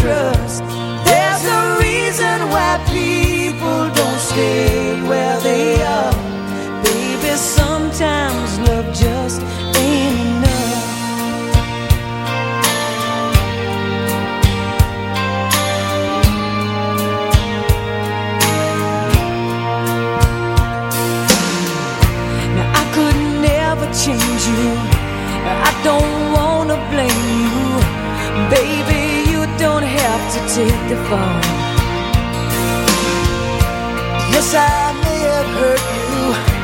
trust. There's a reason why people don't stay where they are. Baby, sometimes love just ain't enough. Now I could never change you. I don't to take the fall. Yes, I may have hurt you,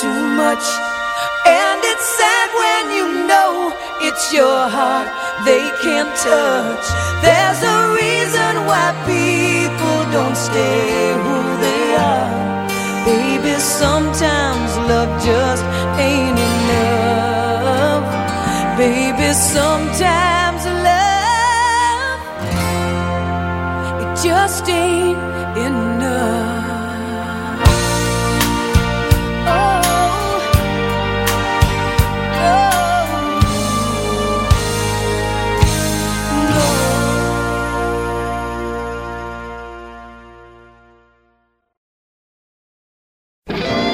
too much. And it's sad when you know it's your heart they can't touch. There's a reason why people don't stay who they are. Baby, sometimes love just ain't enough. Baby, sometimes love it just ain't.